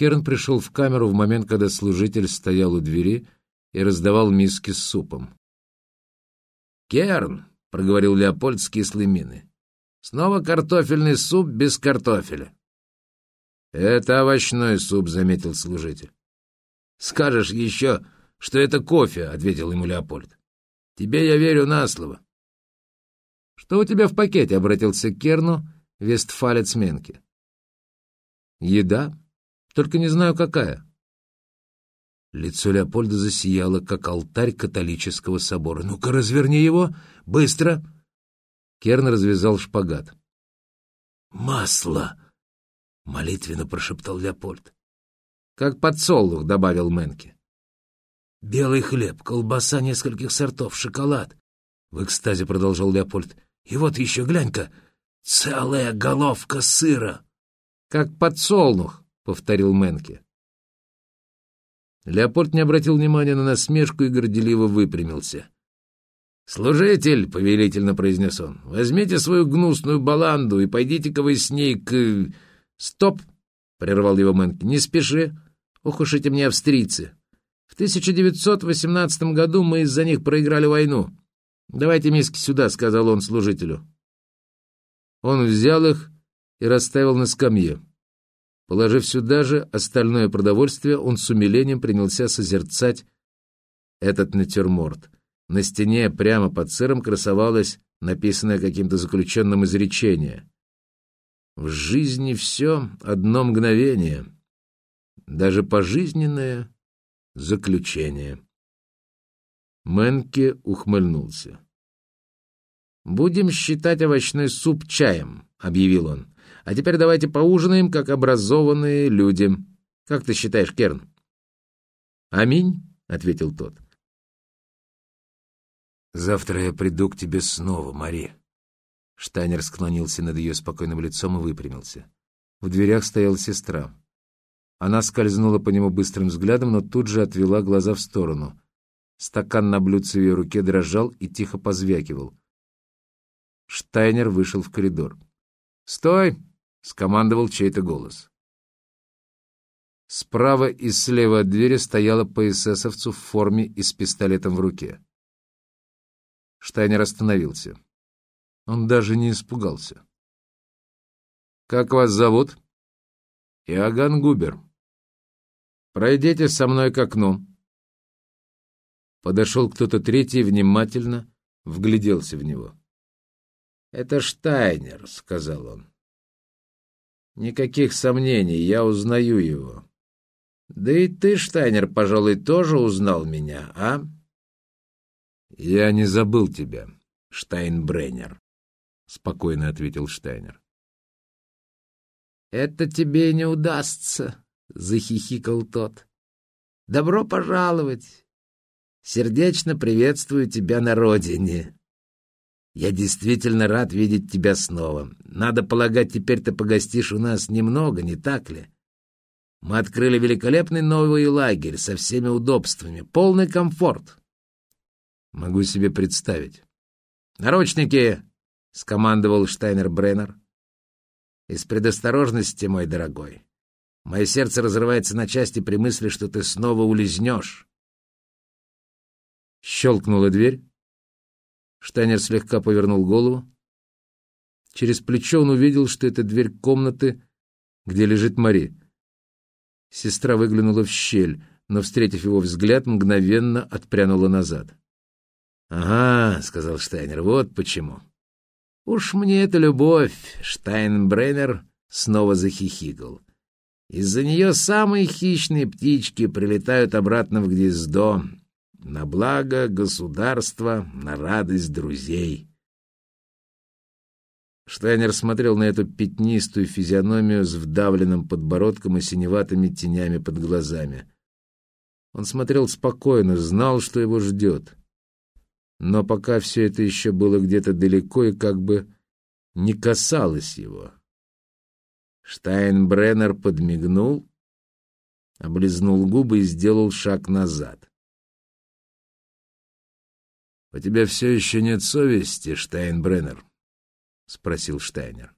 Керн пришел в камеру в момент, когда служитель стоял у двери и раздавал миски с супом. «Керн!» — проговорил Леопольд с кислой миной. «Снова картофельный суп без картофеля». «Это овощной суп», — заметил служитель. «Скажешь еще, что это кофе», — ответил ему Леопольд. «Тебе я верю на слово». «Что у тебя в пакете?» — обратился к Керну вестфалец Менке. «Еда. Только не знаю, какая». Лицо Леопольда засияло, как алтарь католического собора. «Ну-ка, разверни его! Быстро!» Керн развязал шпагат. «Масло!» — молитвенно прошептал Леопольд. «Как подсолнух», — добавил Менке. «Белый хлеб, колбаса нескольких сортов, шоколад!» — в экстазе продолжал Леопольд. «И вот еще, глянь-ка, целая головка сыра!» «Как подсолнух», — повторил Менке. Леопольд не обратил внимания на насмешку и горделиво выпрямился. «Служитель», — повелительно произнес он, — «возьмите свою гнусную баланду и пойдите-ка вы с ней к...» «Стоп!» — прервал его Мэнки. «Не спеши. Ох уж эти мне австрийцы. В 1918 году мы из-за них проиграли войну. Давайте миски сюда», — сказал он служителю. Он взял их и расставил на скамье. Положив сюда же остальное продовольствие, он с умилением принялся созерцать этот натюрморт. На стене прямо под сыром красовалось написанное каким-то заключенным изречение. «В жизни все одно мгновение, даже пожизненное заключение». Менке ухмыльнулся. «Будем считать овощной суп чаем», — объявил он. А теперь давайте поужинаем, как образованные люди. Как ты считаешь, Керн?» «Аминь», — ответил тот. «Завтра я приду к тебе снова, Мари». Штайнер склонился над ее спокойным лицом и выпрямился. В дверях стояла сестра. Она скользнула по нему быстрым взглядом, но тут же отвела глаза в сторону. Стакан на блюдце в ее руке дрожал и тихо позвякивал. Штайнер вышел в коридор. «Стой!» — скомандовал чей-то голос. Справа и слева от двери стояла по эсэсовцу в форме и с пистолетом в руке. Штайнер остановился. Он даже не испугался. «Как вас зовут?» «Иоганн Губер. Пройдите со мной к окну». Подошел кто-то третий, внимательно вгляделся в него. «Это Штайнер», — сказал он. Никаких сомнений, я узнаю его. Да и ты, Штайнер, пожалуй, тоже узнал меня, а? Я не забыл тебя, Штайнбреннер, спокойно ответил Штайнер. Это тебе не удастся, захихикал тот. Добро пожаловать. Сердечно приветствую тебя на родине. Я действительно рад видеть тебя снова. Надо полагать, теперь ты погостишь у нас немного, не так ли? Мы открыли великолепный новый лагерь со всеми удобствами, полный комфорт. Могу себе представить. «Наручники!» — скомандовал Штайнер Бреннер. «Из предосторожности, мой дорогой. Мое сердце разрывается на части при мысли, что ты снова улизнешь». Щелкнула дверь. Штайнер слегка повернул голову. Через плечо он увидел, что это дверь комнаты, где лежит Мари. Сестра выглянула в щель, но, встретив его взгляд, мгновенно отпрянула назад. «Ага», — сказал Штайнер, — «вот почему». «Уж мне это любовь», — Штайнбреннер снова захихикал. «Из-за нее самые хищные птички прилетают обратно в гнездо, на благо государства, на радость друзей. Штайнер смотрел на эту пятнистую физиономию с вдавленным подбородком и синеватыми тенями под глазами. Он смотрел спокойно, знал, что его ждет. Но пока все это еще было где-то далеко и как бы не касалось его. Штайнбреннер подмигнул, облизнул губы и сделал шаг назад. — У тебя все еще нет совести, Штайнбреннер? — спросил Штайнер.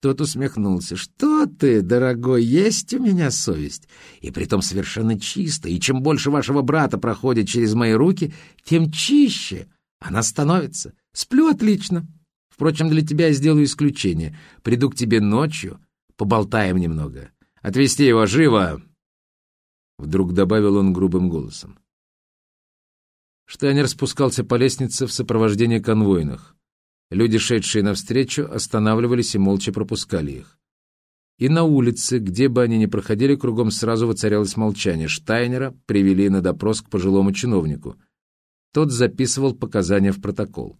Тот усмехнулся. «Что ты, дорогой, есть у меня совесть, и притом совершенно чисто, и чем больше вашего брата проходит через мои руки, тем чище она становится. Сплю отлично. Впрочем, для тебя я сделаю исключение. Приду к тебе ночью, поболтаем немного. Отвезти его живо!» Вдруг добавил он грубым голосом. Штайнер спускался по лестнице в сопровождении конвойных. Люди, шедшие навстречу, останавливались и молча пропускали их. И на улице, где бы они ни проходили, кругом сразу воцарялось молчание. Штайнера привели на допрос к пожилому чиновнику. Тот записывал показания в протокол.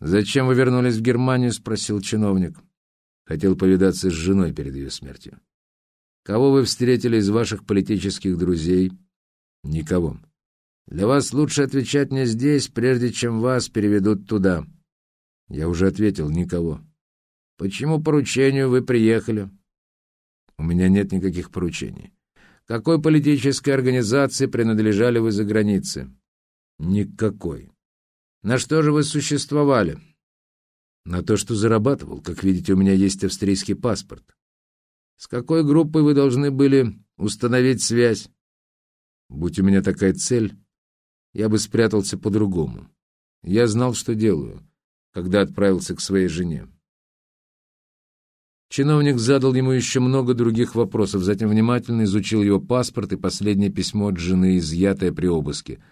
«Зачем вы вернулись в Германию?» — спросил чиновник. Хотел повидаться с женой перед ее смертью. «Кого вы встретили из ваших политических друзей?» «Никого. Для вас лучше отвечать мне здесь, прежде чем вас переведут туда». Я уже ответил, никого. Почему поручению вы приехали? У меня нет никаких поручений. Какой политической организации принадлежали вы за границей? Никакой. На что же вы существовали? На то, что зарабатывал. Как видите, у меня есть австрийский паспорт. С какой группой вы должны были установить связь? Будь у меня такая цель, я бы спрятался по-другому. Я знал, что делаю когда отправился к своей жене. Чиновник задал ему еще много других вопросов, затем внимательно изучил его паспорт и последнее письмо от жены, изъятое при обыске.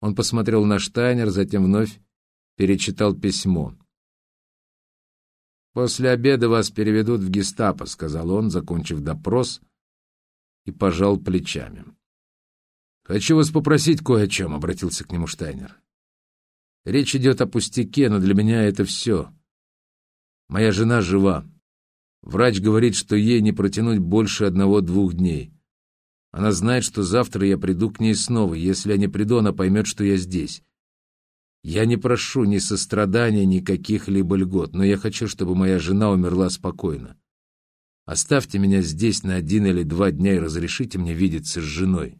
Он посмотрел на Штайнер, затем вновь перечитал письмо. «После обеда вас переведут в гестапо», — сказал он, закончив допрос, и пожал плечами. «Хочу вас попросить кое о чем», — обратился к нему Штайнер. Речь идет о пустяке, но для меня это все. Моя жена жива. Врач говорит, что ей не протянуть больше одного-двух дней. Она знает, что завтра я приду к ней снова. Если я не приду, она поймет, что я здесь. Я не прошу ни сострадания, ни каких-либо льгот, но я хочу, чтобы моя жена умерла спокойно. Оставьте меня здесь на один или два дня и разрешите мне видеться с женой.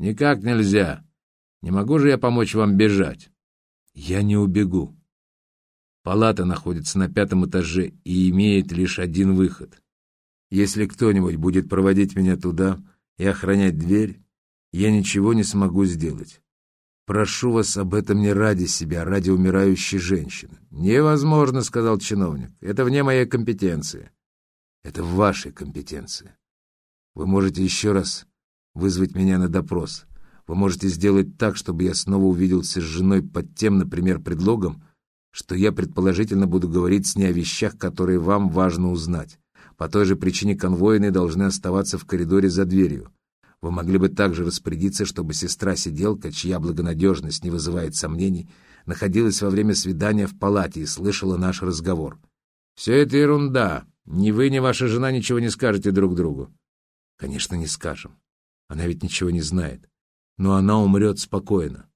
Никак нельзя. Не могу же я помочь вам бежать. Я не убегу. Палата находится на пятом этаже и имеет лишь один выход. Если кто-нибудь будет проводить меня туда и охранять дверь, я ничего не смогу сделать. Прошу вас об этом не ради себя, а ради умирающей женщины. Невозможно, сказал чиновник. Это вне моей компетенции. Это в вашей компетенции. Вы можете еще раз вызвать меня на допрос. Вы можете сделать так, чтобы я снова увиделся с женой под тем, например, предлогом, что я предположительно буду говорить с ней о вещах, которые вам важно узнать. По той же причине конвойные должны оставаться в коридоре за дверью. Вы могли бы также распорядиться, чтобы сестра-сиделка, чья благонадежность не вызывает сомнений, находилась во время свидания в палате и слышала наш разговор. Все это ерунда. Ни вы, ни ваша жена ничего не скажете друг другу. Конечно, не скажем. Она ведь ничего не знает но она умрет спокойно.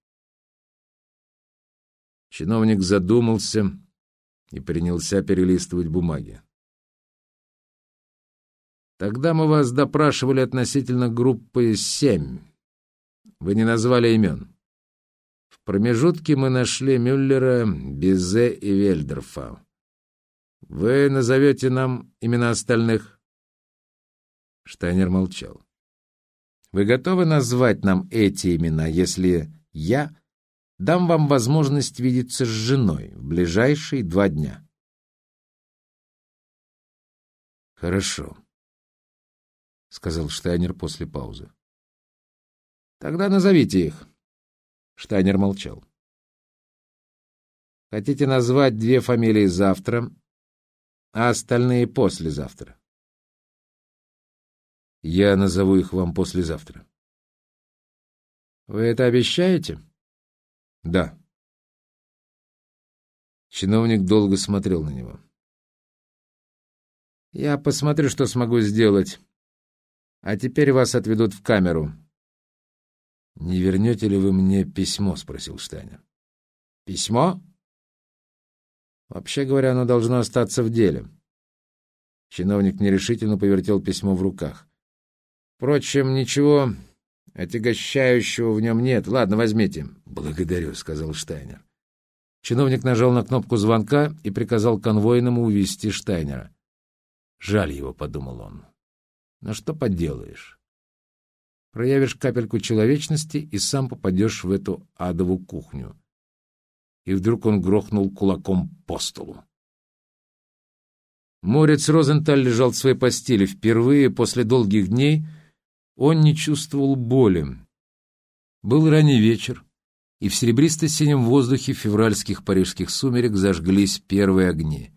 Чиновник задумался и принялся перелистывать бумаги. Тогда мы вас допрашивали относительно группы семь. Вы не назвали имен. В промежутке мы нашли Мюллера, Бизе и Вельдерфа. Вы назовете нам имена остальных? Штайнер молчал. Вы готовы назвать нам эти имена, если я дам вам возможность видеться с женой в ближайшие два дня? Хорошо, — сказал Штайнер после паузы. Тогда назовите их. Штайнер молчал. Хотите назвать две фамилии завтра, а остальные послезавтра? Я назову их вам послезавтра. Вы это обещаете? Да. Чиновник долго смотрел на него. Я посмотрю, что смогу сделать. А теперь вас отведут в камеру. Не вернете ли вы мне письмо? спросил Штайнер. Письмо? Вообще говоря, оно должно остаться в деле. Чиновник нерешительно повертел письмо в руках. Впрочем, ничего отягощающего в нем нет. Ладно, возьмите. Благодарю, сказал Штайнер. Чиновник нажал на кнопку звонка и приказал конвойному увести Штайнера. Жаль его, — подумал он. Но что поделаешь? Проявишь капельку человечности и сам попадешь в эту адову кухню. И вдруг он грохнул кулаком по столу. Морец Розенталь лежал в своей постели. Впервые после долгих дней он не чувствовал боли. Был ранний вечер, и в серебристо-синем воздухе февральских парижских сумерек зажглись первые огни.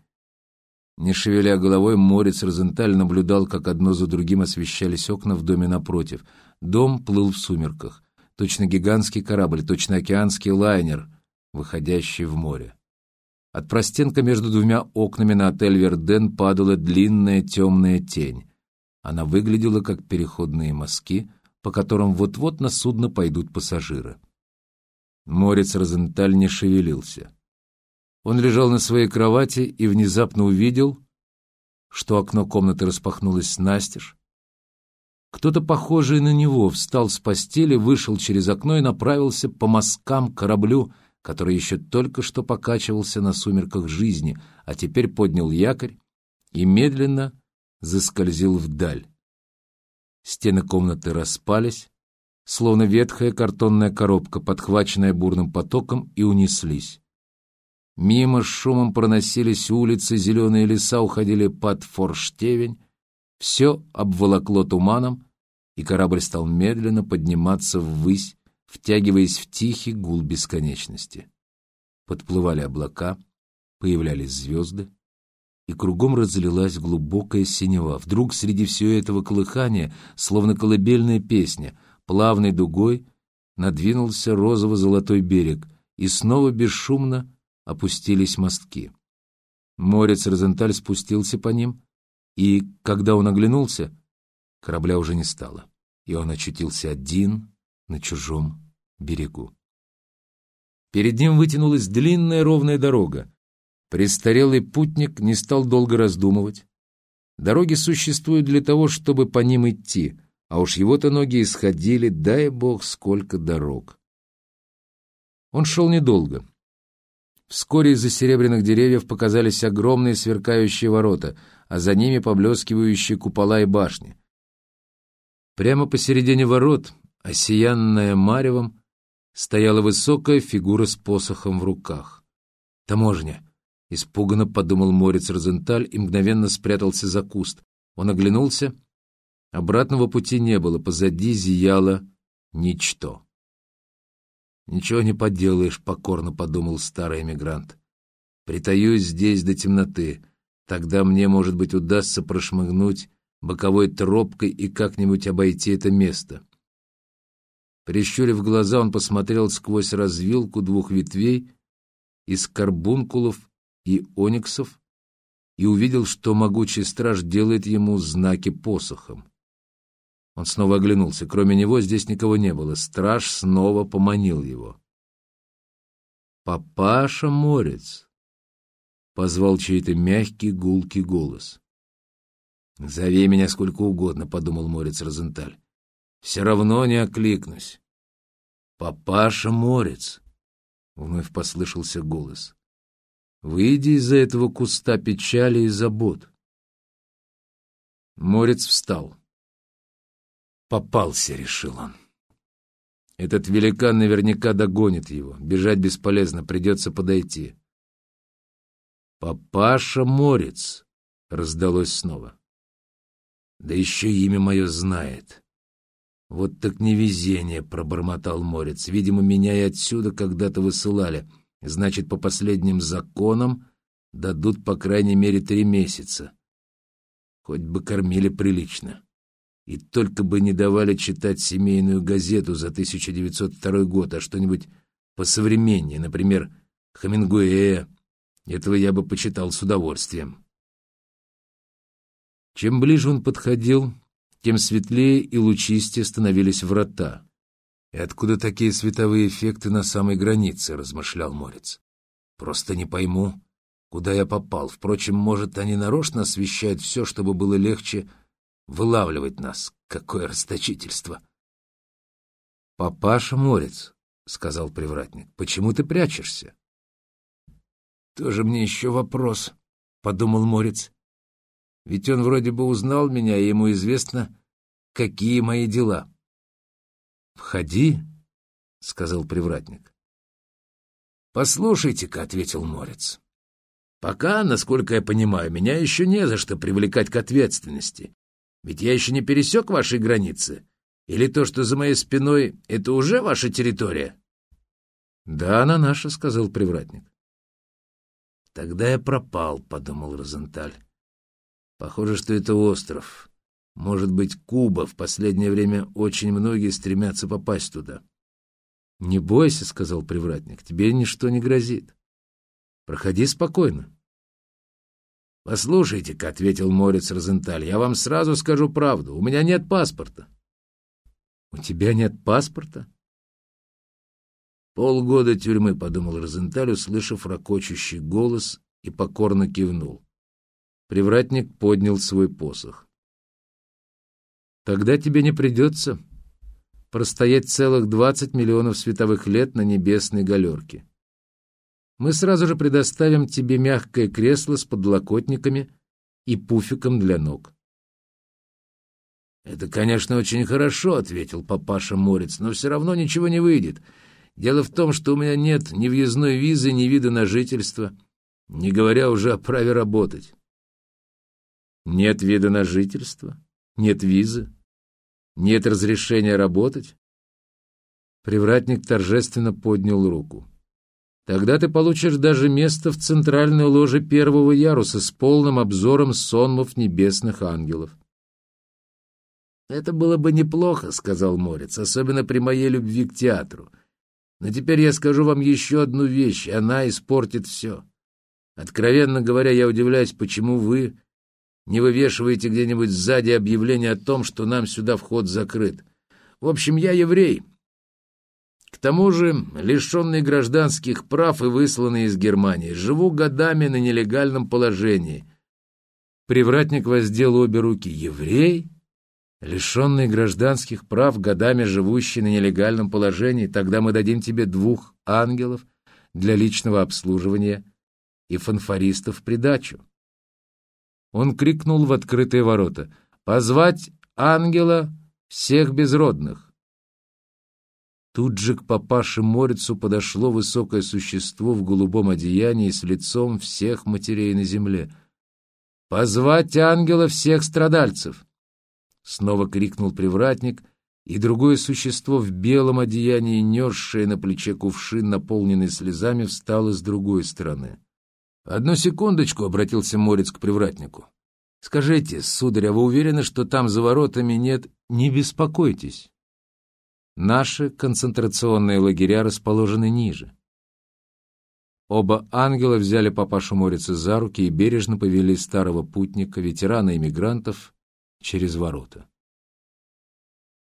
Не шевеля головой, Морец Розенталь наблюдал, как одно за другим освещались окна в доме напротив. Дом плыл в сумерках. Точно гигантский корабль, точно океанский лайнер, выходящий в море. От простенка между двумя окнами на отель «Верден» падала длинная темная тень. Она выглядела как переходные мазки, по которым вот-вот на судно пойдут пассажиры. Морец Розенталь не шевелился. Он лежал на своей кровати и внезапно увидел, что окно комнаты распахнулось настежь. Кто-то, похожий на него, встал с постели, вышел через окно и направился по мазкам к кораблю, который еще только что покачивался на сумерках жизни, а теперь поднял якорь и медленно заскользил вдаль. Стены комнаты распались, словно ветхая картонная коробка, подхваченная бурным потоком, и унеслись. Мимо с шумом проносились улицы, зеленые леса уходили под форштевень, все обволокло туманом, и корабль стал медленно подниматься ввысь, втягиваясь в тихий гул бесконечности. Подплывали облака, появлялись звезды, и кругом разлилась глубокая синева. Вдруг среди всего этого колыхания, словно колыбельная песня, плавной дугой надвинулся розово-золотой берег, и снова бесшумно опустились мостки. Морец Розенталь спустился по ним, и, когда он оглянулся, корабля уже не стало, и он очутился один на чужом берегу. Перед ним вытянулась длинная ровная дорога, Престарелый путник не стал долго раздумывать. Дороги существуют для того, чтобы по ним идти, а уж его-то ноги исходили, дай бог, сколько дорог. Он шел недолго. Вскоре из-за серебряных деревьев показались огромные сверкающие ворота, а за ними поблескивающие купола и башни. Прямо посередине ворот, осиянная маревом, стояла высокая фигура с посохом в руках. «Таможня!» Испуганно подумал Морец Розенталь и мгновенно спрятался за куст. Он оглянулся. Обратного пути не было, позади зияло ничто. «Ничего не поделаешь», — покорно подумал старый эмигрант. «Притаюсь здесь до темноты. Тогда мне, может быть, удастся прошмыгнуть боковой тропкой и как-нибудь обойти это место». Прищурив глаза, он посмотрел сквозь развилку двух ветвей из карбункулов и ониксов и увидел, что могучий страж делает ему знаки посохом. Он снова оглянулся. Кроме него здесь никого не было. Страж снова поманил его. «Папаша Морец!» — позвал чей-то мягкий гулкий голос. «Зови меня сколько угодно», — подумал Морец Розенталь. «Все равно не окликнусь». «Папаша Морец!» — вновь послышался голос. Выйди из-за этого куста печали и забот. Морец встал. Попался, решил он. Этот великан наверняка догонит его. Бежать бесполезно, придется подойти. «Папаша Морец!» — раздалось снова. «Да еще имя мое знает». «Вот так невезение!» — пробормотал Морец. «Видимо, меня и отсюда когда-то высылали. Значит, по последним законам дадут по крайней мере три месяца. Хоть бы кормили прилично. И только бы не давали читать семейную газету за 1902 год, а что-нибудь посовременнее, например, Хамингуэя. Этого я бы почитал с удовольствием. Чем ближе он подходил, тем светлее и лучистее становились врата. «И откуда такие световые эффекты на самой границе?» — размышлял Морец. «Просто не пойму, куда я попал. Впрочем, может, они нарочно освещают все, чтобы было легче вылавливать нас. Какое расточительство!» «Папаша Морец», — сказал привратник, — «почему ты прячешься?» «Тоже мне еще вопрос», — подумал Морец. Ведь он вроде бы узнал меня, и ему известно, какие мои дела. «Входи», — сказал привратник. «Послушайте-ка», — ответил Морец. «Пока, насколько я понимаю, меня еще не за что привлекать к ответственности. Ведь я еще не пересек ваши границы. Или то, что за моей спиной, это уже ваша территория?» «Да, она наша», — сказал привратник. «Тогда я пропал», — подумал Розенталь. «Похоже, что это остров. Может быть, Куба. В последнее время очень многие стремятся попасть туда». «Не бойся», — сказал привратник, — «тебе ничто не грозит. Проходи спокойно». «Послушайте-ка», — ответил Морец Розенталь, — «я вам сразу скажу правду. У меня нет паспорта». «У тебя нет паспорта?» «Полгода тюрьмы», — подумал Розенталь, услышав ракочущий голос, и покорно кивнул. Привратник поднял свой посох. «Тогда тебе не придется простоять целых двадцать миллионов световых лет на небесной галерке. Мы сразу же предоставим тебе мягкое кресло с подлокотниками и пуфиком для ног. «Это, конечно, очень хорошо», — ответил папаша Морец, — «но все равно ничего не выйдет. Дело в том, что у меня нет ни въездной визы, ни вида на жительство, не говоря уже о праве работать. Нет вида на жительство? Нет визы? Нет разрешения работать? Привратник торжественно поднял руку. Тогда ты получишь даже место в центральной ложе первого яруса с полным обзором сонмов небесных ангелов. «Это было бы неплохо», — сказал Морец, — «особенно при моей любви к театру. Но теперь я скажу вам еще одну вещь, и она испортит все. Откровенно говоря, я удивляюсь, почему вы не вывешиваете где-нибудь сзади объявление о том, что нам сюда вход закрыт. В общем, я еврей. К тому же, лишенный гражданских прав и высланный из Германии, живу годами на нелегальном положении. Привратник воздел обе руки. Еврей? лишенный гражданских прав, годами живущий на нелегальном положении, тогда мы дадим тебе двух ангелов для личного обслуживания и фанфаристов в придачу. Он крикнул в открытые ворота «Позвать ангела всех безродных!» Тут же к папаше Морицу подошло высокое существо в голубом одеянии с лицом всех матерей на земле. «Позвать ангела всех страдальцев!» Снова крикнул привратник, и другое существо в белом одеянии, несшее на плече кувшин, наполненный слезами, встало с другой стороны. «Одну секундочку», — обратился Морец к привратнику. «Скажите, сударь, а вы уверены, что там за воротами нет...» «Не беспокойтесь. Наши концентрационные лагеря расположены ниже». Оба ангела взяли папашу Морица за руки и бережно повели старого путника, ветерана иммигрантов, через ворота.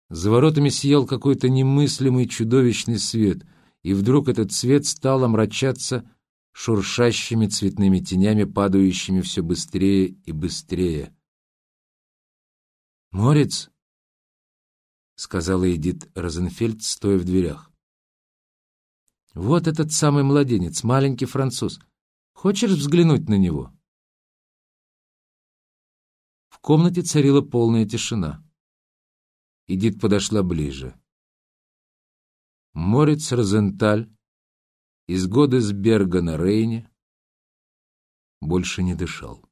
За воротами сиял какой-то немыслимый чудовищный свет, и вдруг этот свет стал омрачаться шуршащими цветными тенями, падающими все быстрее и быстрее. «Морец!» — сказала Эдит Розенфельд, стоя в дверях. «Вот этот самый младенец, маленький француз. Хочешь взглянуть на него?» В комнате царила полная тишина. Эдит подошла ближе. Морец Розенталь из года с Берга на Рейне больше не дышал.